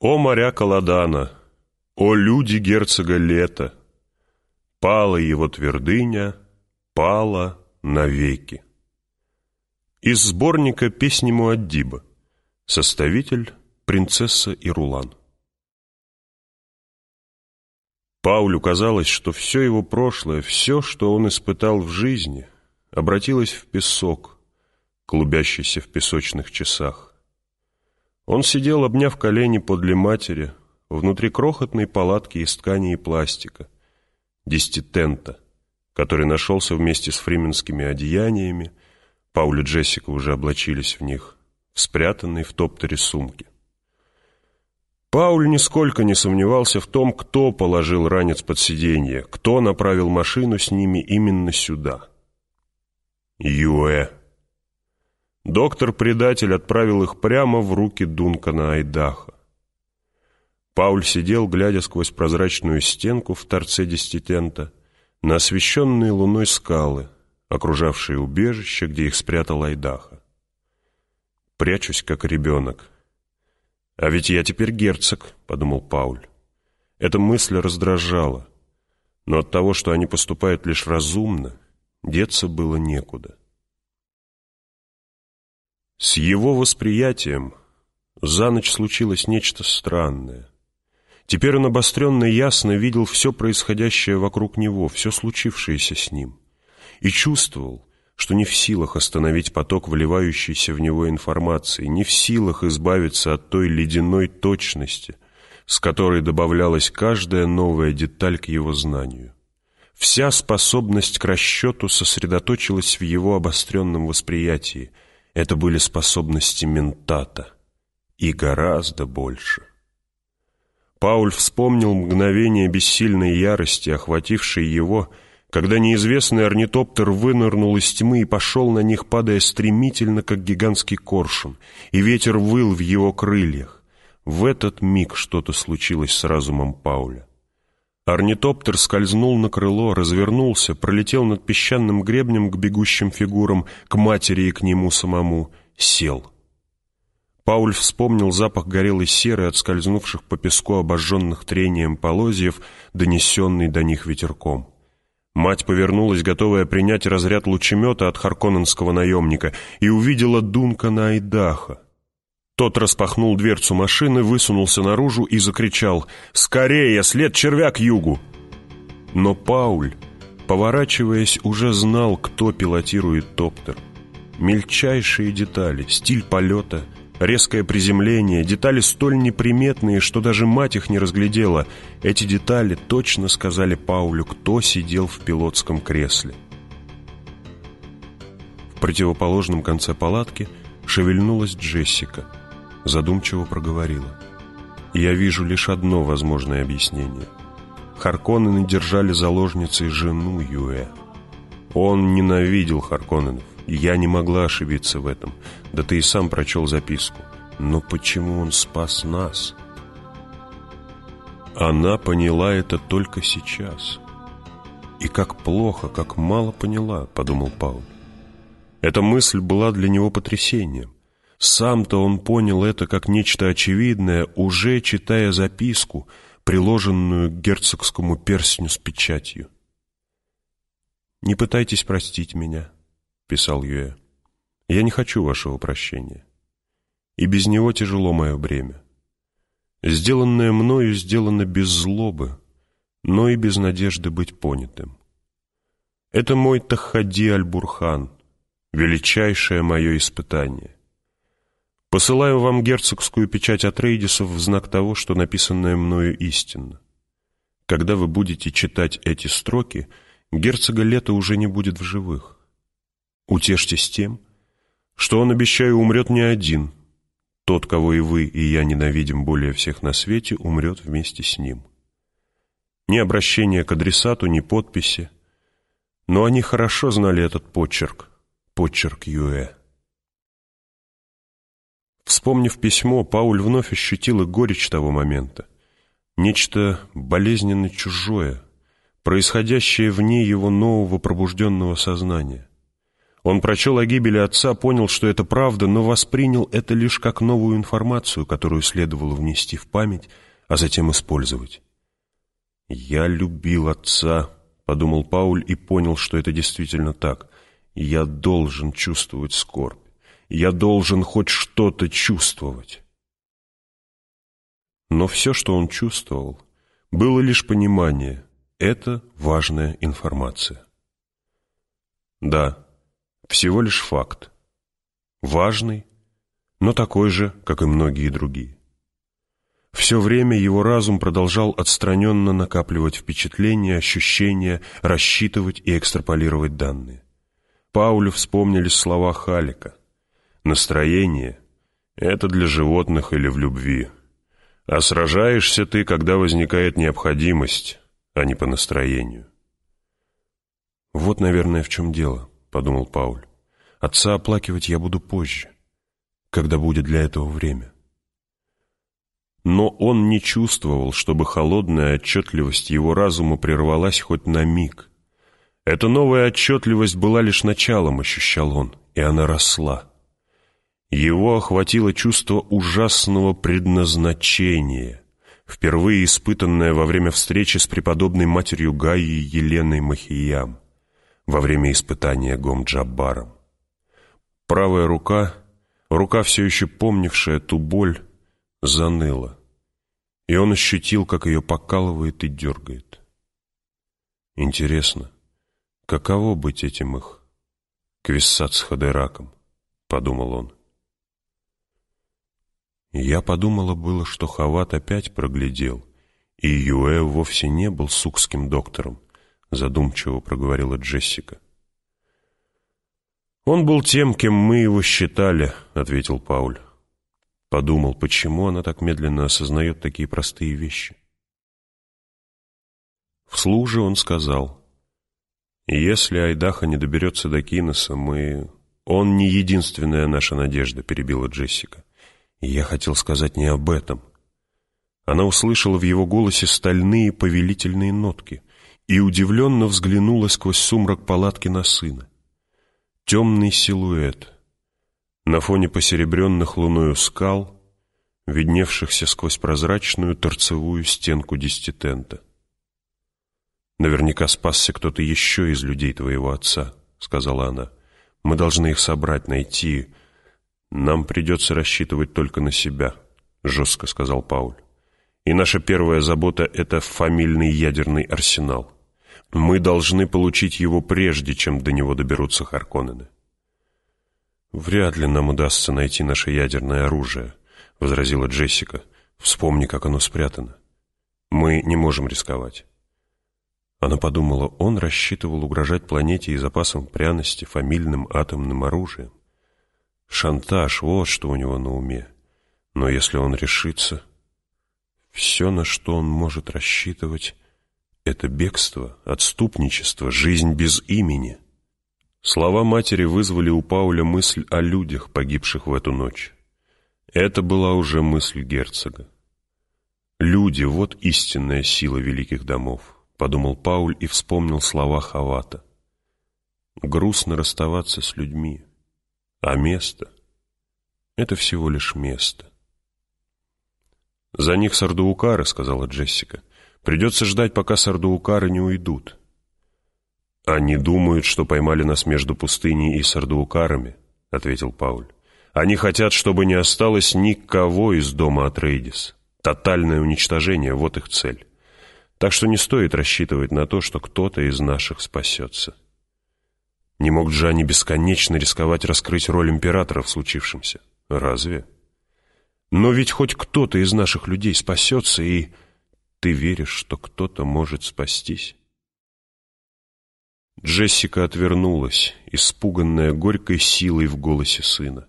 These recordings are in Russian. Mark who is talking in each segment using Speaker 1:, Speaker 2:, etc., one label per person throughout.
Speaker 1: О моря Каладана, о люди герцога Лета, Пала его твердыня, пала навеки. Из сборника «Песни Муаддиба», составитель «Принцесса Ирулан». Паулю казалось, что все его прошлое, все, что он испытал в жизни, обратилось в песок, клубящийся в песочных часах. Он сидел, обняв колени подле матери, внутри крохотной палатки из ткани и пластика, десятитента, который нашелся вместе с фрименскими одеяниями, Пауль и Джессика уже облачились в них, спрятанной в топтере сумке. Пауль нисколько не сомневался в том, кто положил ранец под сиденье, кто направил машину с ними именно сюда. Юэ. Доктор-предатель отправил их прямо в руки Дункана Айдаха. Пауль сидел, глядя сквозь прозрачную стенку в торце десятитента, на освещенные луной скалы, окружавшие убежище, где их спрятал Айдаха. «Прячусь, как ребенок». «А ведь я теперь герцог», — подумал Пауль. Эта мысль раздражала, но от того, что они поступают лишь разумно, деться было некуда. С его восприятием за ночь случилось нечто странное. Теперь он обостренно и ясно видел все происходящее вокруг него, все случившееся с ним, и чувствовал, что не в силах остановить поток вливающейся в него информации, не в силах избавиться от той ледяной точности, с которой добавлялась каждая новая деталь к его знанию. Вся способность к расчету сосредоточилась в его обостренном восприятии – это были способности ментата. И гораздо больше. Пауль вспомнил мгновение бессильной ярости, охватившей его, когда неизвестный орнитоптер вынырнул из тьмы и пошел на них, падая стремительно, как гигантский коршун, и ветер выл в его крыльях. В этот миг что-то случилось с разумом Пауля. Орнитоптер скользнул на крыло, развернулся, пролетел над песчаным гребнем к бегущим фигурам, к матери и к нему самому, сел. Пауль вспомнил запах горелой серы от скользнувших по песку обожженных трением полозьев, донесенный до них ветерком. Мать повернулась, готовая принять разряд лучемета от харконненского наемника, и увидела Дункана Айдаха. Тот распахнул дверцу машины, высунулся наружу и закричал «Скорее! След червя к югу!» Но Пауль, поворачиваясь, уже знал, кто пилотирует топтер. Мельчайшие детали, стиль полета, резкое приземление, детали столь неприметные, что даже мать их не разглядела. Эти детали точно сказали Паулю, кто сидел в пилотском кресле. В противоположном конце палатки шевельнулась Джессика — задумчиво проговорила. «Я вижу лишь одно возможное объяснение. Харконнены держали заложницей жену Юэ. Он ненавидел Харконненов, и я не могла ошибиться в этом. Да ты и сам прочел записку. Но почему он спас нас?» Она поняла это только сейчас. «И как плохо, как мало поняла», — подумал Пауль. Эта мысль была для него потрясением. Сам-то он понял это как нечто очевидное, уже читая записку, приложенную к герцогскому перстню с печатью. «Не пытайтесь простить меня», — писал Юэ. «Я не хочу вашего прощения. И без него тяжело мое бремя. Сделанное мною сделано без злобы, но и без надежды быть понятым. Это мой Тахади Аль-Бурхан, величайшее мое испытание. Посылаю вам герцогскую печать от Рейдисов в знак того, что написанное мною истинно. Когда вы будете читать эти строки, герцога Лета уже не будет в живых. Утешьтесь тем, что он, обещаю, умрет не один. Тот, кого и вы, и я ненавидим более всех на свете, умрет вместе с ним. Ни обращения к адресату, ни подписи. Но они хорошо знали этот почерк, почерк Юэ. Вспомнив письмо, Пауль вновь ощутил и горечь того момента. Нечто болезненно чужое, происходящее вне его нового пробужденного сознания. Он прочел о гибели отца, понял, что это правда, но воспринял это лишь как новую информацию, которую следовало внести в память, а затем использовать. «Я любил отца», — подумал Пауль и понял, что это действительно так. «Я должен чувствовать скорбь. Я должен хоть что-то чувствовать». Но все, что он чувствовал, было лишь понимание — это важная информация. Да, всего лишь факт. Важный, но такой же, как и многие другие. Все время его разум продолжал отстраненно накапливать впечатления, ощущения, рассчитывать и экстраполировать данные. Паулю вспомнились слова Халика. «Настроение — это для животных или в любви, а сражаешься ты, когда возникает необходимость, а не по настроению». «Вот, наверное, в чем дело», — подумал Пауль. «Отца оплакивать я буду позже, когда будет для этого время». Но он не чувствовал, чтобы холодная отчетливость его разума прервалась хоть на миг. Эта новая отчетливость была лишь началом, ощущал он, и она росла. Его охватило чувство ужасного предназначения, впервые испытанное во время встречи с преподобной матерью Гаей Еленой Махиям, во время испытания Гом-Джаббаром. Правая рука, рука, все еще помнившая ту боль, заныла, и он ощутил, как ее покалывает и дергает. Интересно, каково быть этим их, Квиссат с Хадераком, подумал он. Я подумала было, что Хават опять проглядел, и Юэ вовсе не был сукским доктором, задумчиво проговорила Джессика. «Он был тем, кем мы его считали», — ответил Пауль. Подумал, почему она так медленно осознает такие простые вещи. Вслух же он сказал, «Если Айдаха не доберется до Киноса, мы...» «Он не единственная наша надежда», — перебила Джессика. Я хотел сказать не об этом. Она услышала в его голосе стальные повелительные нотки и удивленно взглянула сквозь сумрак палатки на сына. Темный силуэт — на фоне посеребренных луною скал, видневшихся сквозь прозрачную торцевую стенку десятитента. «Наверняка спасся кто-то еще из людей твоего отца», — сказала она. «Мы должны их собрать, найти. Нам придется рассчитывать только на себя», — жестко сказал Пауль. «И наша первая забота — это фамильный ядерный арсенал. Мы должны получить его прежде, чем до него доберутся Харконнены». «Вряд ли нам удастся найти наше ядерное оружие», — возразила Джессика. «Вспомни, как оно спрятано. Мы не можем рисковать». Она подумала, он рассчитывал угрожать планете и запасом пряности, фамильным атомным оружием. Шантаж — вот что у него на уме. Но если он решится, все, на что он может рассчитывать, — это бегство, отступничество, жизнь без имени — Слова матери вызвали у Пауля мысль о людях, погибших в эту ночь. Это была уже мысль герцога. «Люди — вот истинная сила великих домов», — подумал Пауль и вспомнил слова Хавата. «Грустно расставаться с людьми, а место — это всего лишь место». «За них сардуукары», — сказала Джессика. «Придется ждать, пока сардуукары не уйдут». «Они думают, что поймали нас между пустыней и сардуукарами», — ответил Пауль. «Они хотят, чтобы не осталось никого из дома Атрейдис. Тотальное уничтожение — вот их цель. Так что не стоит рассчитывать на то, что кто-то из наших спасется». Не мог они бесконечно рисковать раскрыть роль императора в случившемся? Разве? Но ведь хоть кто-то из наших людей спасется, и ты веришь, что кто-то может спастись? Джессика отвернулась, испуганная горькой силой в голосе сына.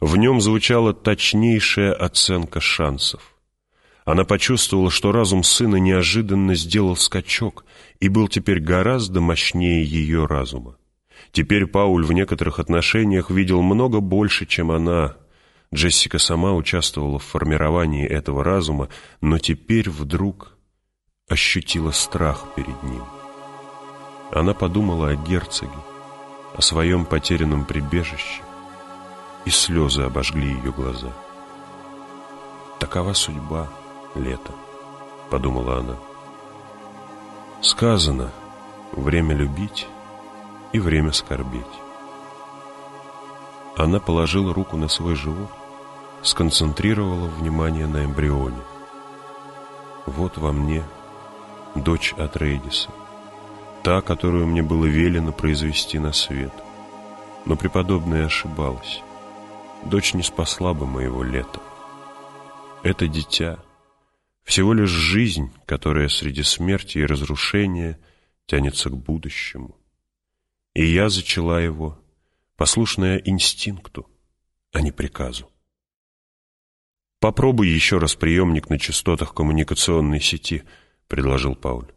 Speaker 1: В нем звучала точнейшая оценка шансов. Она почувствовала, что разум сына неожиданно сделал скачок и был теперь гораздо мощнее ее разума. Теперь Пауль в некоторых отношениях видел много больше, чем она. Джессика сама участвовала в формировании этого разума, но теперь вдруг ощутила страх перед ним. Она подумала о герцоге, о своем потерянном прибежище, и слезы обожгли ее глаза. «Такова судьба, лето», — подумала она. «Сказано, время любить и время скорбеть». Она положила руку на свой живот, сконцентрировала внимание на эмбрионе. Вот во мне дочь Атрейдиса, та, которую мне было велено произвести на свет. Но преподобная ошибалась. Дочь не спасла бы моего лета. Это дитя — всего лишь жизнь, которая среди смерти и разрушения тянется к будущему. И я зачала его, послушная инстинкту, а не приказу. «Попробуй еще раз приемник на частотах коммуникационной сети», — предложил Пауль.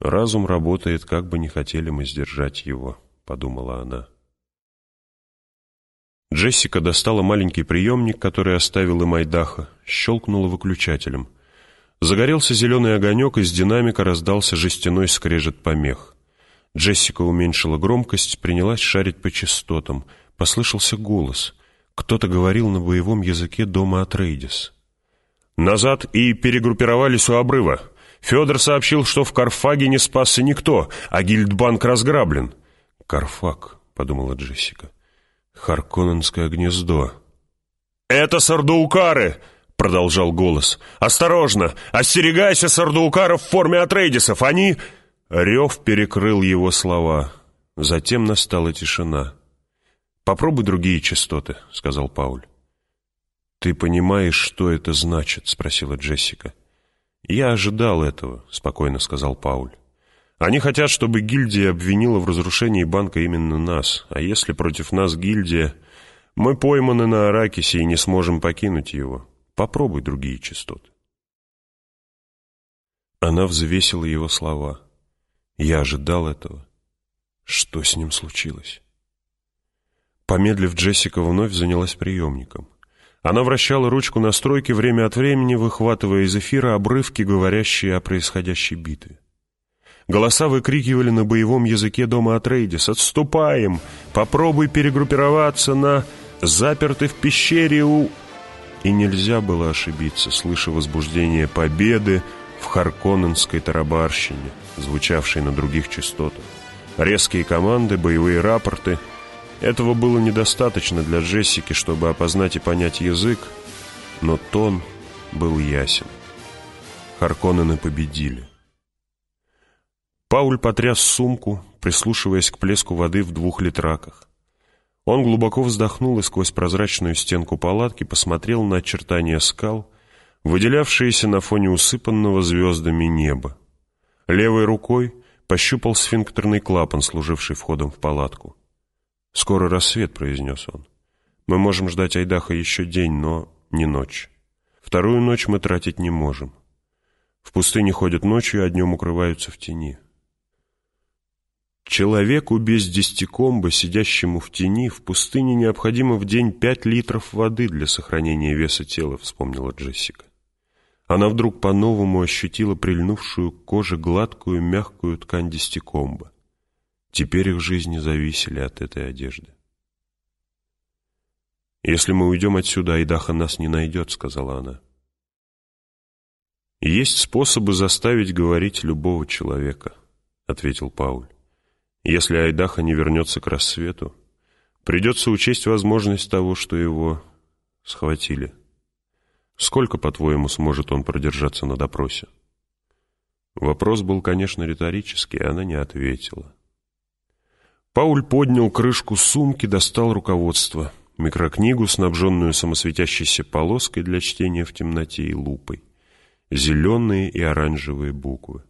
Speaker 1: «Разум работает, как бы не хотели мы сдержать его», — подумала она. Джессика достала маленький приемник, который оставила Майдаха, щелкнула выключателем. Загорелся зеленый огонек, из динамика раздался жестяной скрежет помех. Джессика уменьшила громкость, принялась шарить по частотам. Послышался голос. Кто-то говорил на боевом языке дома Атрейдис. «Назад и перегруппировались у обрыва. Федор сообщил, что в Карфаге не спасся никто, а гильдбанк разграблен». «Карфаг», — подумала Джессика. «Харконненское гнездо». «Это сардуукары!» — продолжал голос. «Осторожно! Остерегайся сардуукаров в форме Атрейдисов! Они...» Рев перекрыл его слова. Затем настала тишина. «Попробуй другие частоты», — сказал Пауль. «Ты понимаешь, что это значит?» — спросила Джессика. «Я ожидал этого», — спокойно сказал Пауль. «Они хотят, чтобы гильдия обвинила в разрушении банка именно нас, а если против нас гильдия, мы пойманы на Аракисе и не сможем покинуть его. Попробуй другие частоты». Она взвесила его слова. «Я ожидал этого. Что с ним случилось?» Помедлив, Джессика вновь занялась приемником. Она вращала ручку настройки время от времени, выхватывая из эфира обрывки, говорящие о происходящей битве. Голоса выкрикивали на боевом языке дома Атрейдис «Отступаем! Попробуй перегруппироваться на «Заперты в пещере у...» И нельзя было ошибиться, слыша возбуждение победы в Харконненской тарабарщине, звучавшей на других частотах. Резкие команды, боевые рапорты — этого было недостаточно для Джессики, чтобы опознать и понять язык, но тон был ясен. Харконнены победили. Пауль потряс сумку, прислушиваясь к плеску воды в двух литраках. Он глубоко вздохнул и сквозь прозрачную стенку палатки посмотрел на очертания скал, выделявшиеся на фоне усыпанного звездами неба. Левой рукой пощупал сфинктерный клапан, служивший входом в палатку. «Скоро рассвет», — произнес он. «Мы можем ждать Айдаха еще день, но не ночь. Вторую ночь мы тратить не можем. В пустыне ходят ночью, а днем укрываются в тени». Человеку без десятикомба, сидящему в тени, в пустыне необходимо в день пять литров воды для сохранения веса тела, вспомнила Джессика. Она вдруг по-новому ощутила прильнувшую к коже гладкую, мягкую ткань десятикомба. Теперь их жизни зависели от этой одежды. «Если мы уйдем отсюда, Айдаха нас не найдет», — сказала она. «Есть способы заставить говорить любого человека», — ответил Пауль. «Если Айдаха не вернется к рассвету, придется учесть возможность того, что его схватили. Сколько, по-твоему, сможет он продержаться на допросе?» Вопрос был, конечно, риторический, и она не ответила. Пауль поднял крышку сумки, достал руководство, микрокнигу, снабженную самосветящейся полоской для чтения в темноте и лупой, зеленые и оранжевые буквы,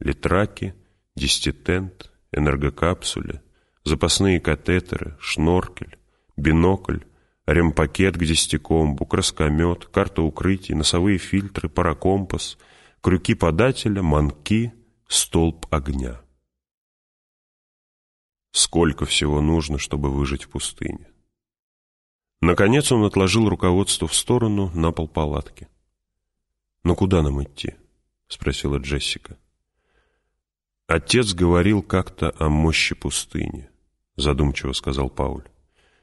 Speaker 1: литраки, диститент, энергокапсуля, запасные катетеры, шноркель, бинокль, ремпакет к десятикомбу, краскомет, карта укрытий, носовые фильтры, паракомпас, крюки подателя, манки, столб огня. Сколько всего нужно, чтобы выжить в пустыне. Наконец он отложил руководство в сторону на пол палатки. «Но куда нам идти?» — спросила Джессика. Отец говорил как-то о мощи пустыни. задумчиво сказал Пауль.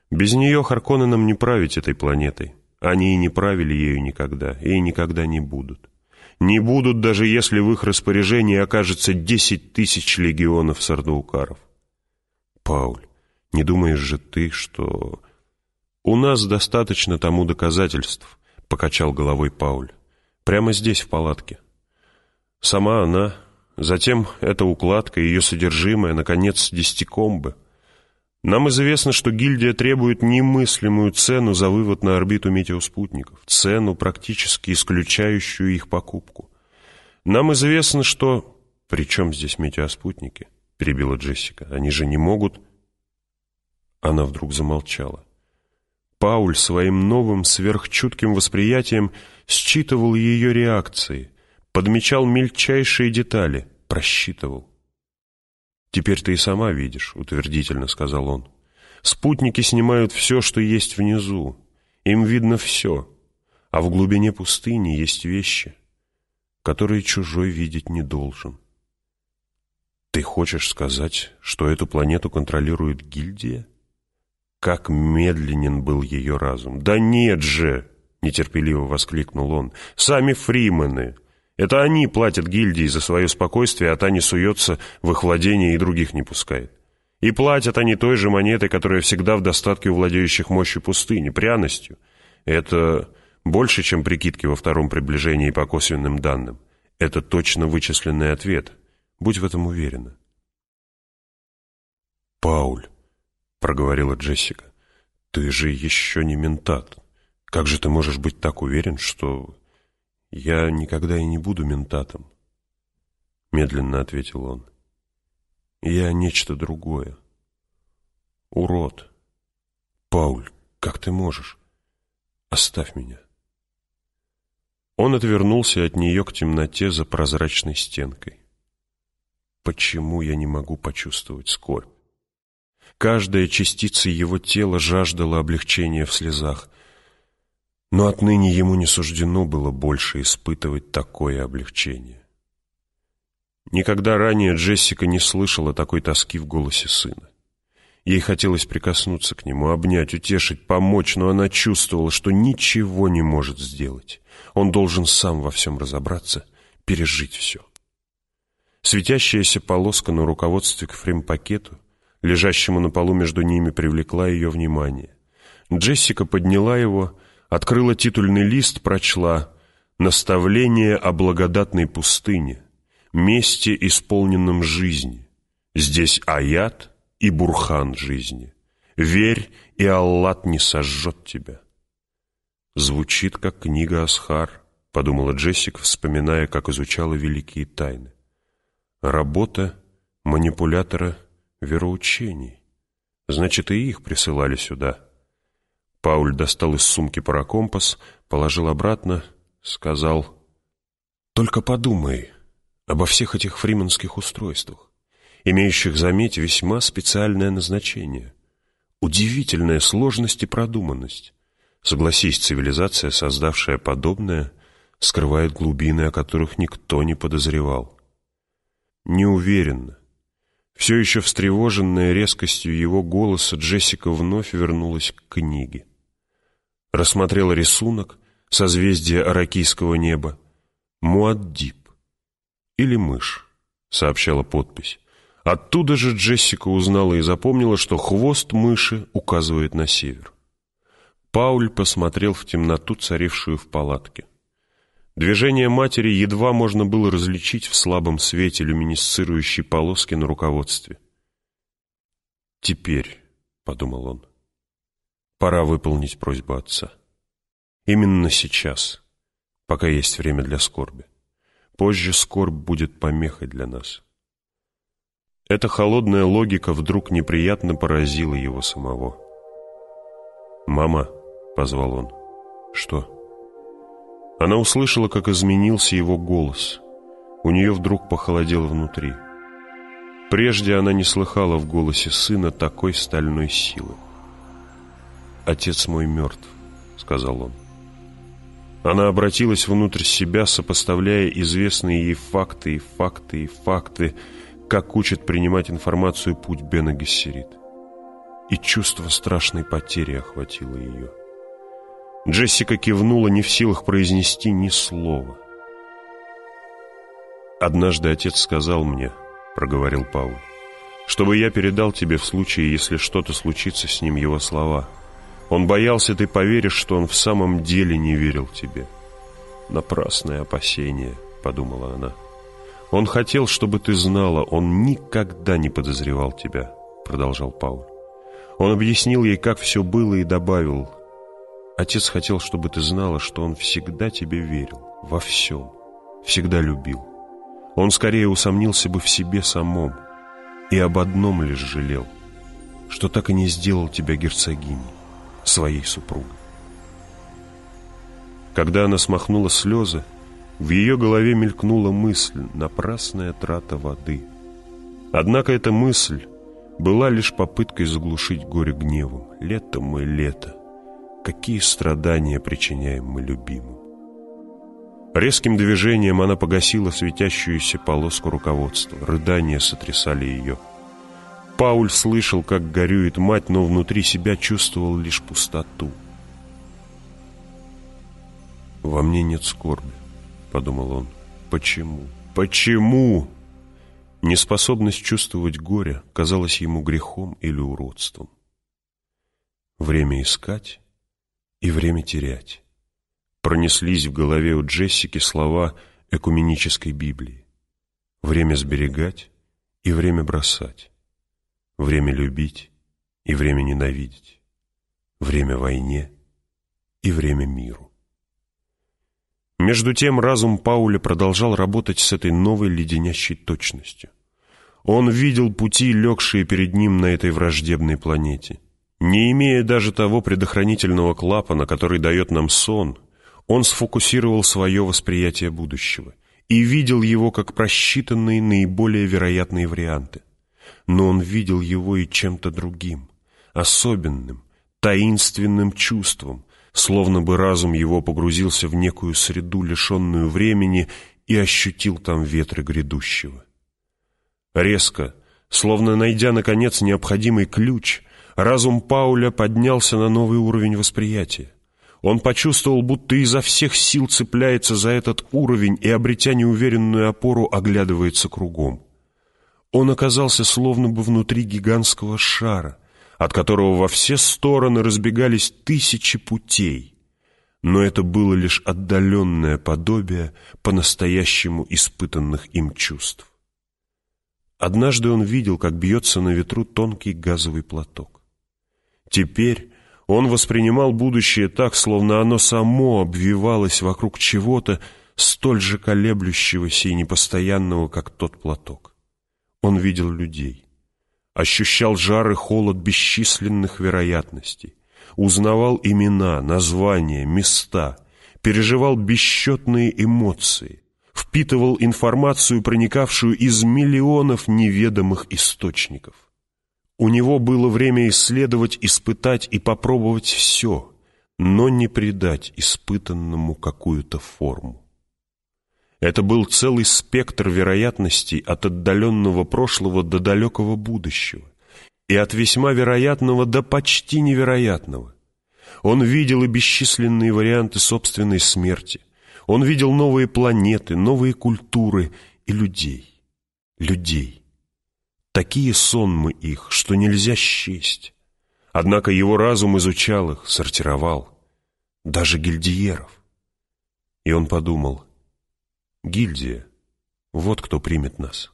Speaker 1: «Без нее Харконненам не править этой планетой. Они и не правили ею никогда, и никогда не будут. Не будут, даже если в их распоряжении окажется десять тысяч легионов сардаукаров. Пауль, не думаешь же ты, что... У нас достаточно тому доказательств, покачал головой Пауль. Прямо здесь, в палатке. Сама она, затем эта укладка, ее содержимое, наконец, десятикомбы — нам известно, что гильдия требует немыслимую цену за вывод на орбиту метеоспутников, цену, практически исключающую их покупку. Нам известно, что... «При чем здесь метеоспутники?» — перебила Джессика. «Они же не могут...» Она вдруг замолчала. Пауль своим новым сверхчутким восприятием считывал ее реакции, подмечал мельчайшие детали, просчитывал. «Теперь ты и сама видишь», — утвердительно сказал он. «Спутники снимают все, что есть внизу. Им видно все. А в глубине пустыни есть вещи, которые чужой видеть не должен». «Ты хочешь сказать, что эту планету контролирует гильдия?» Как медленен был ее разум. «Да нет же!» — нетерпеливо воскликнул он. «Сами фримены!» Это они платят гильдии за свое спокойствие, а та не суется в их владение и других не пускает. И платят они той же монетой, которая всегда в достатке у владеющих мощью пустыни, пряностью. Это больше, чем прикидки во втором приближении по косвенным данным. Это точно вычисленный ответ. Будь в этом уверена. «Пауль», — проговорила Джессика, — «ты же еще не ментат. Как же ты можешь быть так уверен, что «Я никогда и не буду ментатом», — медленно ответил он. «Я нечто другое. Урод. Пауль, как ты можешь? Оставь меня». Он отвернулся от нее к темноте за прозрачной стенкой. Почему я не могу почувствовать скорбь? Каждая частица его тела жаждала облегчения в слезах. Но отныне ему не суждено было больше испытывать такое облегчение. Никогда ранее Джессика не слышала такой тоски в голосе сына. Ей хотелось прикоснуться к нему, обнять, утешить, помочь, но она чувствовала, что ничего не может сделать. Он должен сам во всем разобраться, пережить все. Светящаяся полоска на руководстве к фрейм-пакету, лежащему на полу между ними, привлекла ее внимание. Джессика подняла его открыла титульный лист, прочла «Наставление о благодатной пустыне, месте, исполненном жизни. Здесь аят и бурхан жизни. Верь, и Аллат не сожжет тебя». Звучит, как книга Асхар, подумала Джессика, вспоминая, как изучала великие тайны. Работа манипулятора вероучений. Значит, и их присылали сюда. Пауль достал из сумки паракомпас, положил обратно, сказал, «Только подумай обо всех этих фрименских устройствах, имеющих, заметь, весьма специальное назначение. Удивительная сложность и продуманность. Согласись, цивилизация, создавшая подобное, скрывает глубины, о которых никто не подозревал. Неуверенно, все еще встревоженная резкостью его голоса, Джессика вновь вернулась к книге. Рассмотрела рисунок, созвездие аракийского неба. «Муаддиб» или «Мышь», — сообщала подпись. Оттуда же Джессика узнала и запомнила, что хвост мыши указывает на север. Пауль посмотрел в темноту, царившую в палатке. Движение матери едва можно было различить в слабом свете люминесцирующей полоски на руководстве. «Теперь», — подумал он, — «пора выполнить просьбу отца. Именно сейчас, пока есть время для скорби. Позже скорбь будет помехой для нас». Эта холодная логика вдруг неприятно поразила его самого. «Мама», — позвал он, — «что?» Она услышала, как изменился его голос. У нее вдруг похолодело внутри. Прежде она не слыхала в голосе сына такой стальной силы. «Отец мой мертв», — сказал он. Она обратилась внутрь себя, сопоставляя известные ей факты и факты и факты, как учит принимать информацию путь Бена Гессерит. и чувство страшной потери охватило ее. Джессика кивнула, не в силах произнести ни слова. «Однажды отец сказал мне, — проговорил Пауль, — чтобы я передал тебе в случае, если что-то случится с ним, его слова. Он боялся, ты поверишь, что он в самом деле не верил тебе». «Напрасное опасение», — подумала она. «Он хотел, чтобы ты знала, он никогда не подозревал тебя», — продолжал Пауль. Он объяснил ей, как все было, и добавил, «Отец хотел, чтобы ты знала, что он всегда тебе верил, во всем, всегда любил. Он скорее усомнился бы в себе самом и об одном лишь жалел, что так и не сделал тебя герцогиней, своей супругой. Когда она смахнула слезы, в ее голове мелькнула мысль «напрасная трата воды». Однако эта мысль была лишь попыткой заглушить горе гневом. Лето мы, лето. Какие страдания причиняем мы любимым. Резким движением она погасила светящуюся полоску руководства. Рыдания сотрясали ее. Пауль слышал, как горюет мать, но внутри себя чувствовал лишь пустоту. «Во мне нет скорби», — подумал он. «Почему? Почему?» Неспособность чувствовать горе казалась ему грехом или уродством. Время искать и время терять. Пронеслись в голове у Джессики слова экуменической Библии. Время сберегать и время бросать. Время любить и время ненавидеть. Время войне и время миру. Между тем разум Пауля продолжал работать с этой новой леденящей точностью. Он видел пути, легшие перед ним на этой враждебной планете. Не имея даже того предохранительного клапана, который дает нам сон, он сфокусировал свое восприятие будущего и видел его как просчитанные наиболее вероятные варианты. Но он видел его и чем-то другим, особенным, таинственным чувством, словно бы разум его погрузился в некую среду, лишенную времени, и ощутил там ветры грядущего. Резко, словно найдя, наконец, необходимый ключ, разум Пауля поднялся на новый уровень восприятия. Он почувствовал, будто изо всех сил цепляется за этот уровень и, обретя неуверенную опору, оглядывается кругом. Он оказался словно бы внутри гигантского шара — от которого во все стороны разбегались тысячи путей. Но это было лишь отдаленное подобие по-настоящему испытанных им чувств. Однажды он видел, как бьется на ветру тонкий газовый платок. Теперь он воспринимал будущее так, словно оно само обвивалось вокруг чего-то столь же колеблющегося и непостоянного, как тот платок. Он видел людей ощущал жар и холод бесчисленных вероятностей, узнавал имена, названия, места, переживал бесчетные эмоции, впитывал информацию, проникавшую из миллионов неведомых источников. У него было время исследовать, испытать и попробовать все, но не придать испытанному какую-то форму. Это был целый спектр вероятностей от отдаленного прошлого до далекого будущего и от весьма вероятного до почти невероятного. Он видел и бесчисленные варианты собственной смерти. Он видел новые планеты, новые культуры и людей. Людей. Такие сонмы их, что нельзя счесть. Однако его разум изучал их, сортировал. Даже гильдиеров. И он подумал, Гильдия. Вот кто примет нас.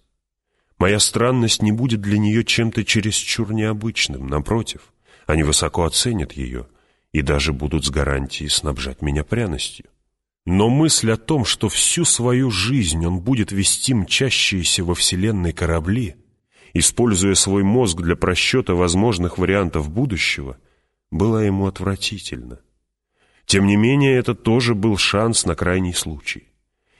Speaker 1: Моя странность не будет для нее чем-то чересчур необычным. Напротив, они высоко оценят ее и даже будут с гарантией снабжать меня пряностью. Но мысль о том, что всю свою жизнь он будет вести мчащиеся во Вселенной корабли, используя свой мозг для просчета возможных вариантов будущего, была ему отвратительна. Тем не менее, это тоже был шанс на крайний случай.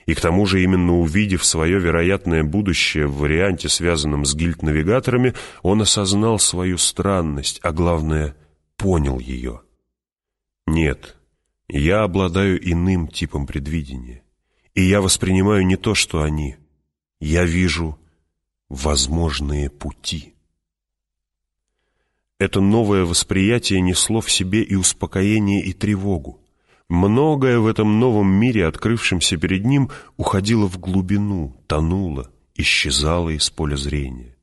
Speaker 1: И к тому же, именно увидев свое вероятное будущее в варианте, связанном с гильд-навигаторами, он осознал свою странность, а главное, понял ее. Нет, я обладаю иным типом предвидения, и я воспринимаю не то, что они. Я вижу возможные пути. Это новое восприятие несло в себе и успокоение, и тревогу. Многое в этом новом мире, открывшемся перед ним, уходило в глубину, тонуло, исчезало из поля зрения.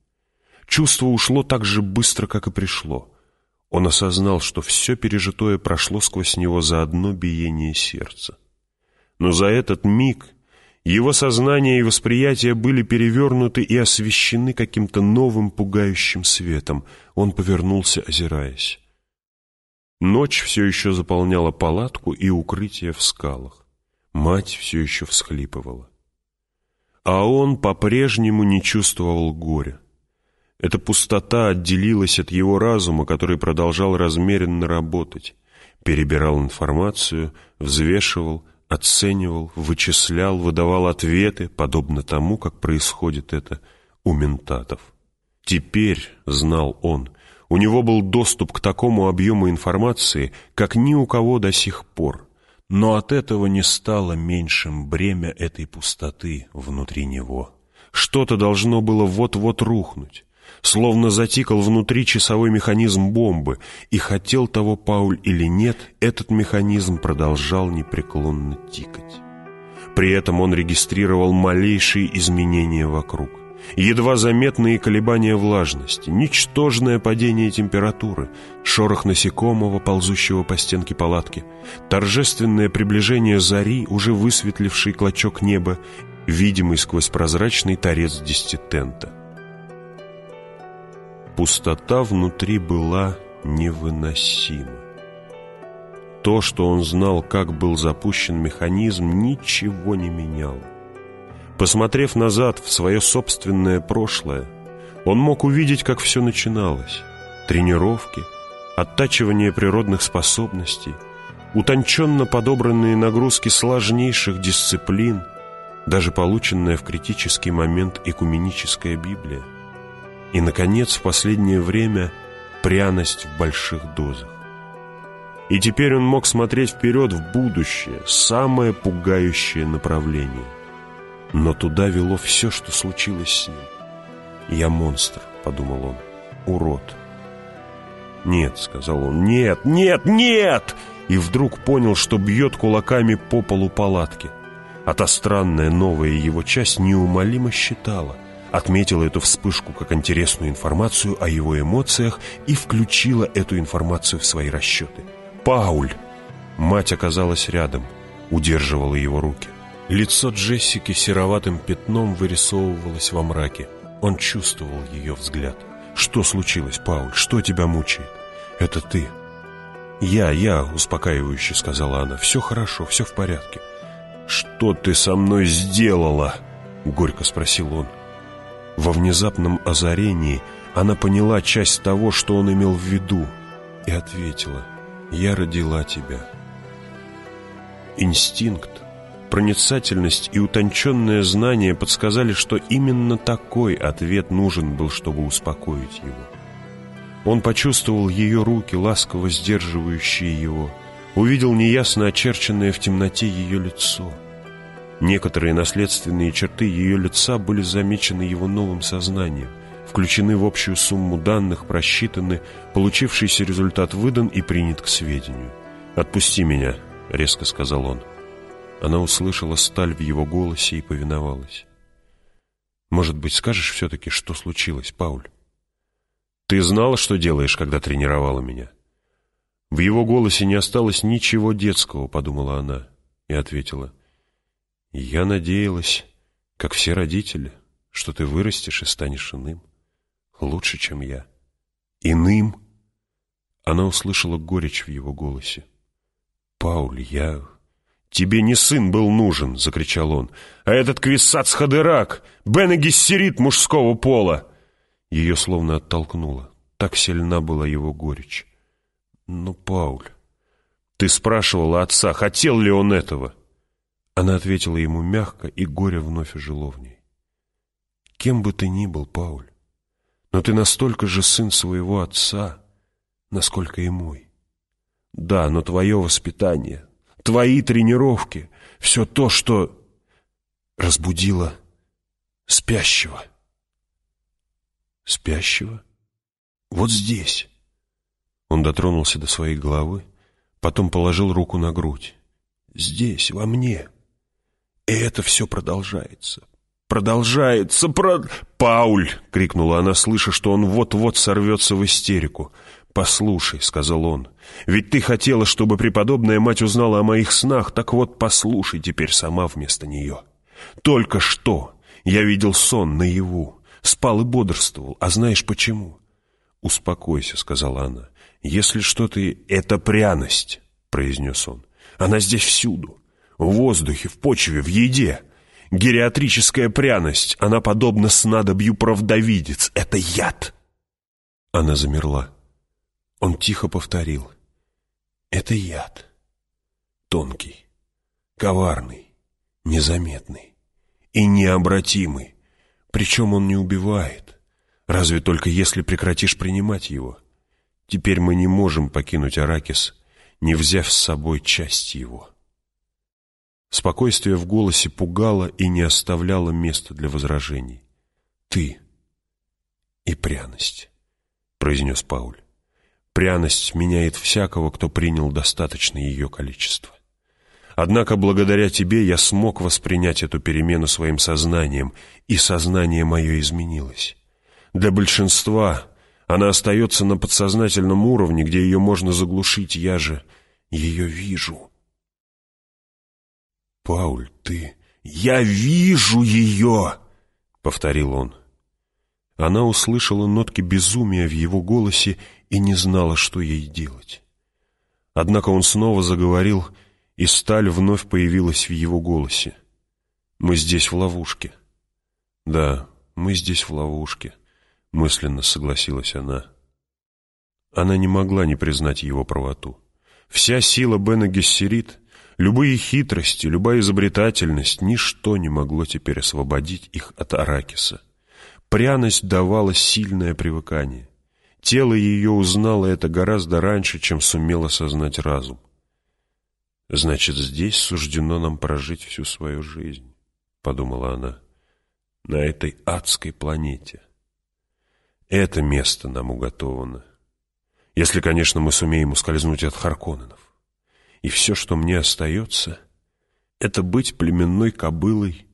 Speaker 1: Чувство ушло так же быстро, как и пришло. Он осознал, что все пережитое прошло сквозь него за одно биение сердца. Но за этот миг его сознание и восприятие были перевернуты и освещены каким-то новым пугающим светом. Он повернулся, озираясь. Ночь все еще заполняла палатку и укрытие в скалах. Мать все еще всхлипывала. А он по-прежнему не чувствовал горя. Эта пустота отделилась от его разума, который продолжал размеренно работать, перебирал информацию, взвешивал, оценивал, вычислял, выдавал ответы, подобно тому, как происходит это у ментатов. Теперь, знал он, у него был доступ к такому объему информации, как ни у кого до сих пор, но от этого не стало меньшим бремя этой пустоты внутри него. Что-то должно было вот-вот рухнуть словно затикал внутри часовой механизм бомбы, и хотел того Пауль или нет, этот механизм продолжал непреклонно тикать. При этом он регистрировал малейшие изменения вокруг. Едва заметные колебания влажности, ничтожное падение температуры, шорох насекомого, ползущего по стенке палатки, торжественное приближение зари, уже высветливший клочок неба, видимый сквозь прозрачный торец десятитента. Пустота внутри была невыносима. То, что он знал, как был запущен механизм, ничего не меняло. Посмотрев назад в свое собственное прошлое, он мог увидеть, как все начиналось. Тренировки, оттачивание природных способностей, утонченно подобранные нагрузки сложнейших дисциплин, даже полученная в критический момент экуменическая Библия. И, наконец, в последнее время пряность в больших дозах. И теперь он мог смотреть вперед в будущее, самое пугающее направление. Но туда вело все, что случилось с ним. «Я монстр», — подумал он, — «урод». «Нет», — сказал он, — «нет, нет, нет!» И вдруг понял, что бьет кулаками по полу палатки. А та странная новая его часть неумолимо считала — отметила эту вспышку как интересную информацию о его эмоциях и включила эту информацию в свои расчеты. «Пауль!» Мать оказалась рядом, удерживала его руки. Лицо Джессики сероватым пятном вырисовывалось во мраке. Он чувствовал ее взгляд. «Что случилось, Пауль? Что тебя мучает?» «Это ты». «Я, я», — успокаивающе сказала она. «Все хорошо, все в порядке». «Что ты со мной сделала?» — горько спросил он. Во внезапном озарении она поняла часть того, что он имел в виду, и ответила «Я родила тебя». Инстинкт, проницательность и утонченное знание подсказали, что именно такой ответ нужен был, чтобы успокоить его. Он почувствовал ее руки, ласково сдерживающие его, увидел неясно очерченное в темноте ее лицо — Некоторые наследственные черты ее лица были замечены его новым сознанием, включены в общую сумму данных, просчитаны, получившийся результат выдан и принят к сведению. «Отпусти меня», — резко сказал он. Она услышала сталь в его голосе и повиновалась. «Может быть, скажешь все-таки, что случилось, Пауль?» «Ты знала, что делаешь, когда тренировала меня?» В его голосе не осталось ничего детского, подумала она, и ответила. Я надеялась, как все родители, что ты вырастешь и станешь иным. Лучше, чем я. Иным? Она услышала горечь в его голосе. «Пауль, я...» «Тебе не сын был нужен!» — закричал он. «А этот квиссац Хадырак! Бен мужского пола!» Ее словно оттолкнуло. Так сильна была его горечь. «Ну, Пауль, ты спрашивала отца, хотел ли он этого?» Она ответила ему мягко, и горе вновь ожило в ней. «Кем бы ты ни был, Пауль, но ты настолько же сын своего отца, насколько и мой. Да, но твое воспитание, твои тренировки, все то, что разбудило спящего». «Спящего? Вот здесь». Он дотронулся до своей головы, потом положил руку на грудь. «Здесь, во мне. И это все продолжается. Продолжается, про...» «Пауль!» — крикнула она, слыша, что он вот-вот сорвется в истерику. «Послушай», — сказал он, — «ведь ты хотела, чтобы преподобная мать узнала о моих снах, так вот послушай теперь сама вместо нее. Только что я видел сон наяву, спал и бодрствовал, а знаешь почему?» «Успокойся», — сказала она. «Если что ты... Это пряность», — произнес он. «Она здесь всюду. В воздухе, в почве, в еде. Гериатрическая пряность. Она подобна снадобью правдовидец. Это яд». Она замерла. Он тихо повторил. «Это яд. Тонкий, коварный, незаметный и необратимый. Причем он не убивает, разве только если прекратишь принимать его. Теперь мы не можем покинуть Аракис, не взяв с собой часть его». Спокойствие в голосе пугало и не оставляло места для возражений. «Ты и пряность», — произнес Пауль. Пряность меняет всякого, кто принял достаточно ее количество. Однако благодаря тебе я смог воспринять эту перемену своим сознанием, и сознание мое изменилось. Для большинства она остается на подсознательном уровне, где ее можно заглушить, я же ее вижу. «Пауль, ты...» «Я вижу ее!» — повторил он. Она услышала нотки безумия в его голосе и не знала, что ей делать. Однако он снова заговорил, и сталь вновь появилась в его голосе. «Мы здесь в ловушке». «Да, мы здесь в ловушке», — мысленно согласилась она. Она не могла не признать его правоту. Вся сила Бена Гессерит, любые хитрости, любая изобретательность, ничто не могло теперь освободить их от Аракиса. Пряность давала сильное привыкание. Тело ее узнало это гораздо раньше, чем сумело осознать разум. «Значит, здесь суждено нам прожить всю свою жизнь», — подумала она, — «на этой адской планете. Это место нам уготовано, если, конечно, мы сумеем ускользнуть от Харконненов. И все, что мне остается, — это быть племенной кобылой,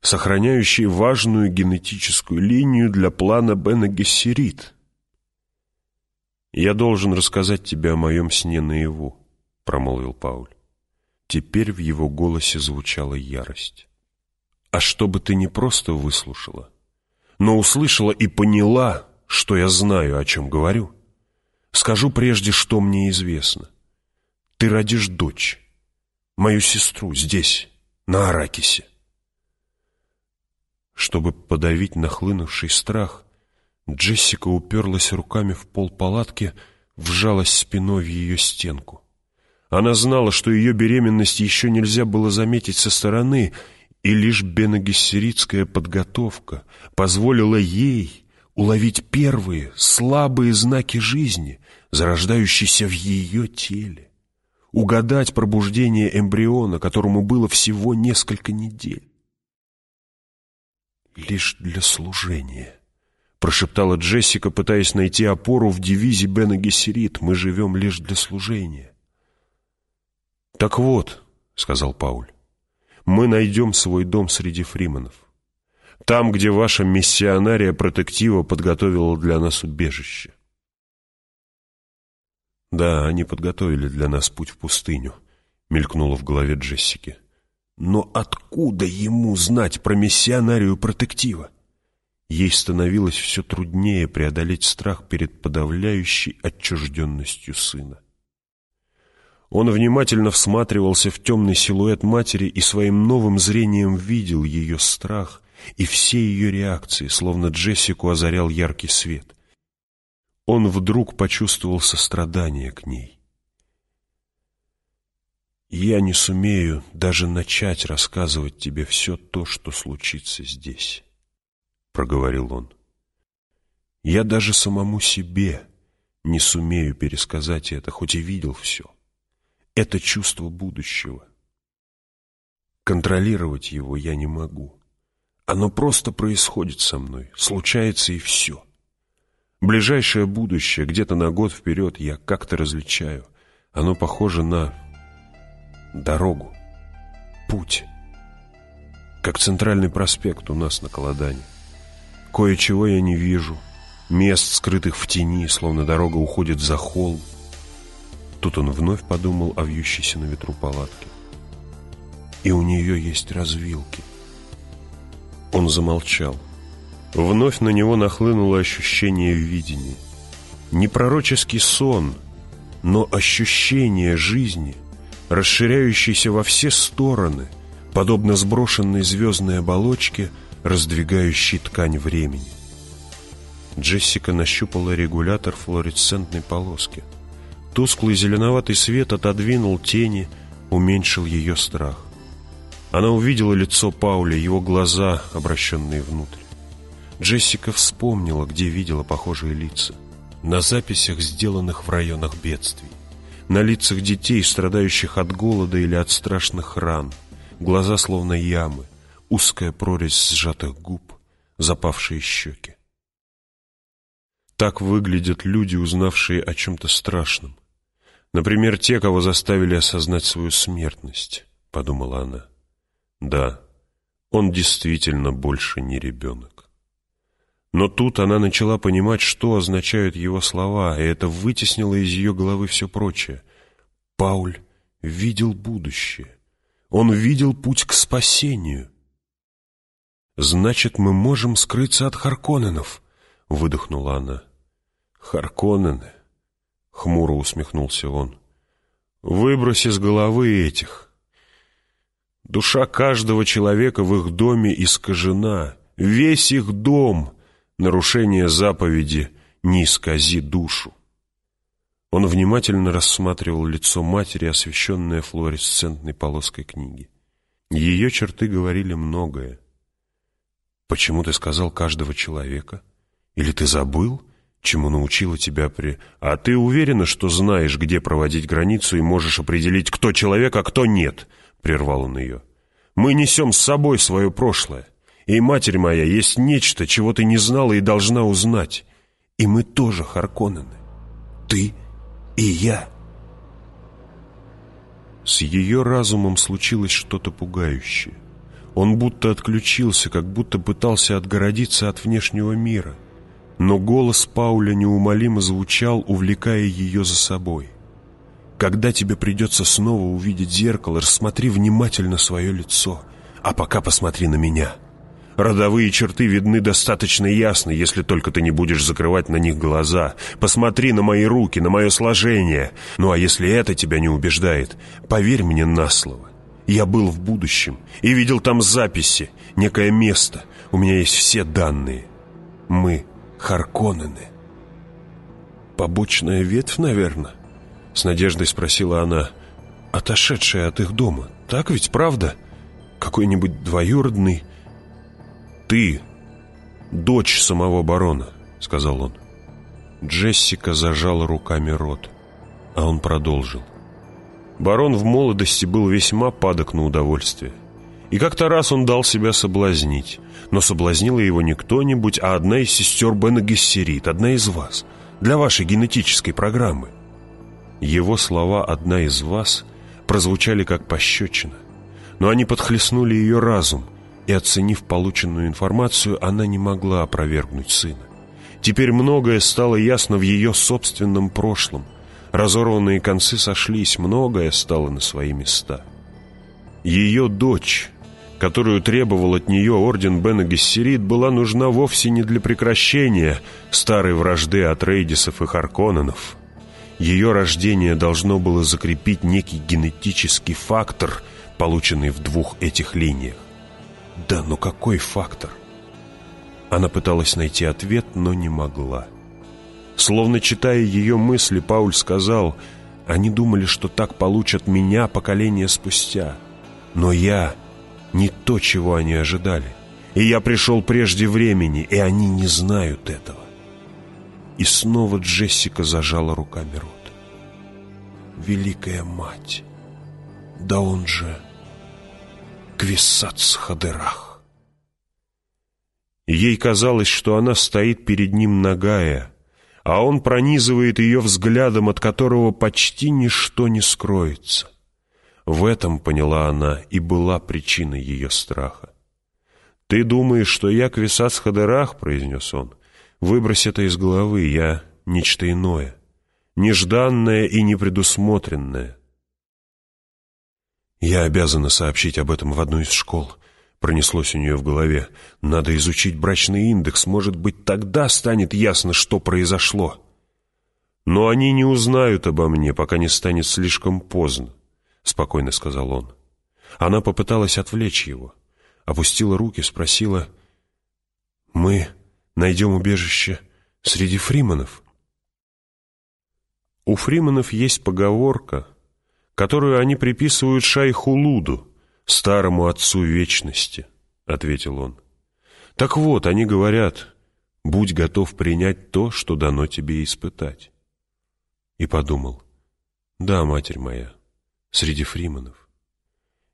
Speaker 1: сохраняющей важную генетическую линию для плана Бена Гессерит» «Я должен рассказать тебе о моем сне наяву», — промолвил Пауль. Теперь в его голосе звучала ярость. «А чтобы ты не просто выслушала, но услышала и поняла, что я знаю, о чем говорю, скажу прежде, что мне известно. Ты родишь дочь, мою сестру, здесь, на Аракисе». Чтобы подавить нахлынувший страх, Джессика уперлась руками в пол палатки, вжалась спиной в ее стенку. Она знала, что ее беременность еще нельзя было заметить со стороны, и лишь бенагессеритская подготовка позволила ей уловить первые слабые знаки жизни, зарождающиеся в ее теле, угадать пробуждение эмбриона, которому было всего несколько недель. Лишь для служения прошептала Джессика, пытаясь найти опору в девизе Бена Гессерит. «Мы живем лишь для служения». «Так вот», — сказал Пауль, — «мы найдем свой дом среди фриманов. Там, где ваша миссионария протектива подготовила для нас убежище». «Да, они подготовили для нас путь в пустыню», — мелькнуло в голове Джессики. «Но откуда ему знать про миссионарию протектива?» Ей становилось все труднее преодолеть страх перед подавляющей отчужденностью сына. Он внимательно всматривался в темный силуэт матери и своим новым зрением видел ее страх и все ее реакции, словно Джессику озарял яркий свет. Он вдруг почувствовал сострадание к ней. «Я не сумею даже начать рассказывать тебе все то, что случится здесь». — проговорил он. «Я даже самому себе не сумею пересказать это, хоть и видел все. Это чувство будущего. Контролировать его я не могу. Оно просто происходит со мной, случается и все. Ближайшее будущее, где-то на год вперед, я как-то различаю. Оно похоже на дорогу, путь. Как центральный проспект у нас на Колодане. Кое-чего я не вижу. Мест, скрытых в тени, словно дорога уходит за холм. Тут он вновь подумал о вьющейся на ветру палатке. И у нее есть развилки. Он замолчал. Вновь на него нахлынуло ощущение видения. Не пророческий сон, но ощущение жизни, расширяющейся во все стороны, подобно сброшенной звездной оболочке, раздвигающей ткань времени. Джессика нащупала регулятор флуоресцентной полоски. Тусклый зеленоватый свет отодвинул тени, уменьшил ее страх. Она увидела лицо Пауля, его глаза, обращенные внутрь. Джессика вспомнила, где видела похожие лица. На записях, сделанных в районах бедствий. На лицах детей, страдающих от голода или от страшных ран. Глаза словно ямы, узкая прорезь сжатых губ, запавшие щеки. Так выглядят люди, узнавшие о чем-то страшном. Например, те, кого заставили осознать свою смертность, подумала она. Да, он действительно больше не ребенок. Но тут она начала понимать, что означают его слова, и это вытеснило из ее головы все прочее. Пауль видел будущее. Он видел путь к спасению. «Значит, мы можем скрыться от Харконненов», — выдохнула она. «Харконнены», — хмуро усмехнулся он. «Выбрось из головы этих». Душа каждого человека в их доме искажена. Весь их дом — нарушение заповеди «не искази душу». Он внимательно рассматривал лицо матери, освещенное флуоресцентной полоской книги. Ее черты говорили многое. «Почему ты сказал каждого человека? Или ты забыл, чему научила тебя при... А ты уверена, что знаешь, где проводить границу и можешь определить, кто человек, а кто нет?» — прервал он ее. «Мы несем с собой свое прошлое. И, матерь моя, есть нечто, чего ты не знала и должна узнать. И мы тоже Харконнены. Ты и я». С ее разумом случилось что-то пугающее. Он будто отключился, как будто пытался отгородиться от внешнего мира. Но голос Пауля неумолимо звучал, увлекая ее за собой. Когда тебе придется снова увидеть зеркало, рассмотри внимательно свое лицо, а пока посмотри на меня. Родовые черты видны достаточно ясно, если только ты не будешь закрывать на них глаза. Посмотри на мои руки, на мое сложение. Ну а если это тебя не убеждает, поверь мне на слово. Я был в будущем и видел там записи, некое место. У меня есть все данные. Мы Харконнены. Побочная ветвь, наверное? — с надеждой спросила она. «Отошедшая от их дома. Так ведь, правда? Какой-нибудь двоюродный...» «Ты дочь самого барона», — сказал он. Джессика зажала руками рот, а он продолжил. Барон в молодости был весьма падок на удовольствие. И как-то раз он дал себя соблазнить. Но соблазнила его не кто-нибудь, а одна из сестер Бена Гессерит, одна из вас, для вашей генетической программы. Его слова «одна из вас» прозвучали как пощечина, но они подхлестнули ее разум, и, оценив полученную информацию, она не могла опровергнуть сына. Теперь многое стало ясно в ее собственном прошлом. Разорванные концы сошлись, многое стало на свои места. Ее дочь, которую требовал от нее орден Бена Гессерит, была нужна вовсе не для прекращения старой вражды от Рейдисов и Харконненов, ее рождение должно было закрепить некий генетический фактор, полученный в двух этих линиях. Да, но какой фактор? Она пыталась найти ответ, но не могла. Словно читая ее мысли, Пауль сказал, «Они думали, что так получат меня поколение спустя. Но я не то, чего они ожидали. И я пришел прежде времени, и они не знают этого». И снова Джессика зажала руками рот. «Великая мать! Да он же Квисац Хадырах!» Ей казалось, что она стоит перед ним нагая, а он пронизывает ее взглядом, от которого почти ничто не скроется. В этом, поняла она, и была причина ее страха. «Ты думаешь, что я Квисац Хадерах?» — произнес он. «Выбрось это из головы, я нечто иное, нежданное и непредусмотренное». «Я обязана сообщить об этом в одну из школ», — пронеслось у нее в голове. «Надо изучить брачный индекс, может быть, тогда станет ясно, что произошло». «Но они не узнают обо мне, пока не станет слишком поздно», — спокойно сказал он. Она попыталась отвлечь его, опустила руки, спросила, «Мы найдем убежище среди фриманов?» У фриманов есть поговорка — которую они приписывают шайху Луду, старому отцу вечности», — ответил он. «Так вот, они говорят, будь готов принять то, что дано тебе испытать». И подумал, «Да, матерь моя, среди фриманов.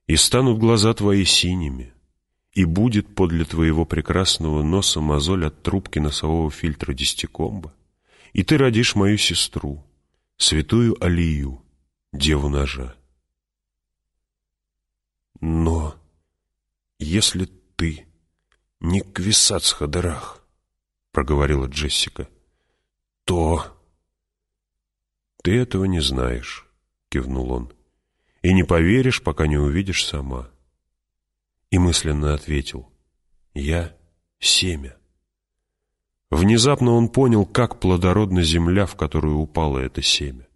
Speaker 1: И станут глаза твои синими, и будет подле твоего прекрасного носа мозоль от трубки носового фильтра десятикомба, и ты родишь мою сестру, святую Алию, деву ножа. Но если ты не Квисац Хадерах, проговорила Джессика, то... Ты этого не знаешь, кивнул он, и не поверишь, пока не увидишь сама. И мысленно ответил, я семя. Внезапно он понял, как плодородна земля, в которую упало это семя.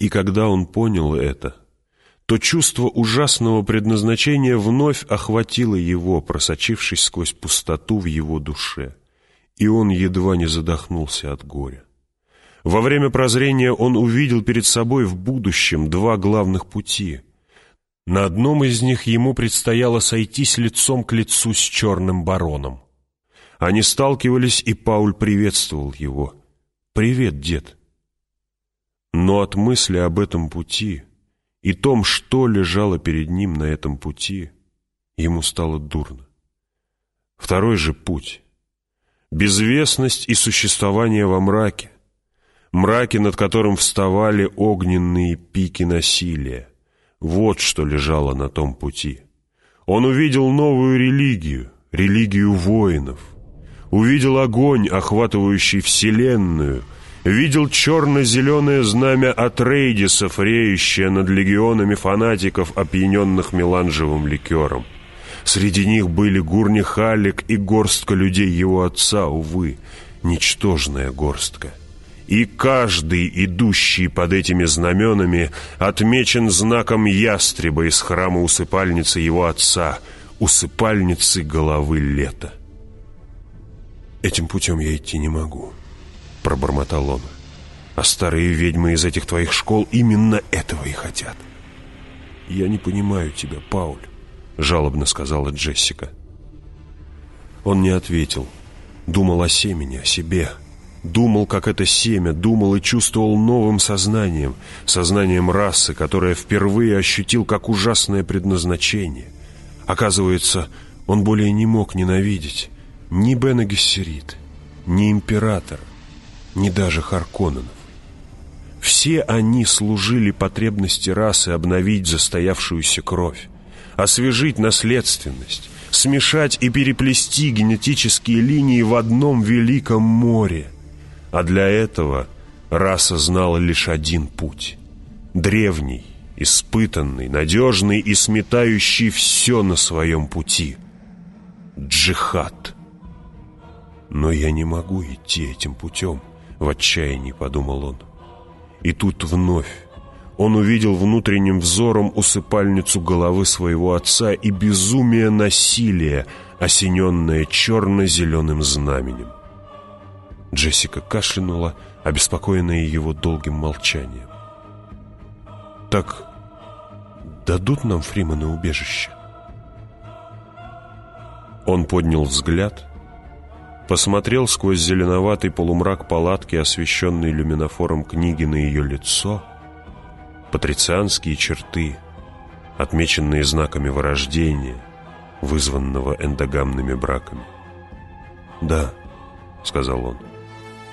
Speaker 1: И когда он понял это, то чувство ужасного предназначения вновь охватило его, просочившись сквозь пустоту в его душе, и он едва не задохнулся от горя. Во время прозрения он увидел перед собой в будущем два главных пути. На одном из них ему предстояло сойтись лицом к лицу с черным бароном. Они сталкивались, и Пауль приветствовал его. «Привет, дед!» Но от мысли об этом пути и том, что лежало перед ним на этом пути, ему стало дурно. Второй же путь — безвестность и существование во мраке, мраке, над которым вставали огненные пики насилия. Вот что лежало на том пути. Он увидел новую религию, религию воинов, увидел огонь, охватывающий Вселенную — видел черно-зеленое знамя Атрейдисов, реющее над легионами фанатиков, опьяненных меланжевым ликером. Среди них были Гурни Халик и горстка людей его отца, увы, ничтожная горстка. И каждый, идущий под этими знаменами, отмечен знаком ястреба из храма усыпальницы его отца, усыпальницы головы лета. Этим путем я идти не могу. — пробормотал он. «А старые ведьмы из этих твоих школ именно этого и хотят». «Я не понимаю тебя, Пауль», — жалобно сказала Джессика. Он не ответил. Думал о семени, о себе. Думал, как это семя, думал и чувствовал новым сознанием, сознанием расы, которое впервые ощутил как ужасное предназначение. Оказывается, он более не мог ненавидеть ни Бена Гессерит, ни императора, ни даже Харконненов. Все они служили потребности расы обновить застоявшуюся кровь, освежить наследственность, смешать и переплести генетические линии в одном великом море. А для этого раса знала лишь один путь. Древний, испытанный, надежный и сметающий все на своем пути. Джихад. Но я не могу идти этим путем в отчаянии подумал он. И тут вновь он увидел внутренним взором усыпальницу головы своего отца и безумие насилия, осененное черно-зеленым знаменем. Джессика кашлянула, обеспокоенная его долгим молчанием. «Так дадут нам Фриманы убежище?» Он поднял взгляд посмотрел сквозь зеленоватый полумрак палатки, освещенный люминофором книги на ее лицо, патрицианские черты, отмеченные знаками вырождения, вызванного эндогамными браками. «Да», — сказал он,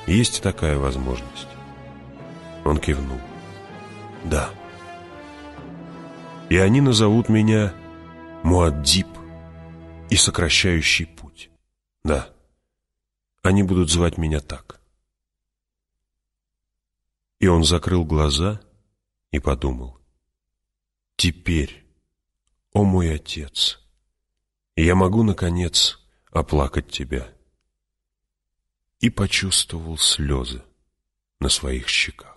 Speaker 1: Есть такая возможность. Он кивнул. Да. И они назовут меня Муаддиб и сокращающий путь. Да. Они будут звать меня так. И он закрыл глаза и подумал. Теперь, о мой отец, я могу, наконец, оплакать тебя. И почувствовал слезы на своих щеках.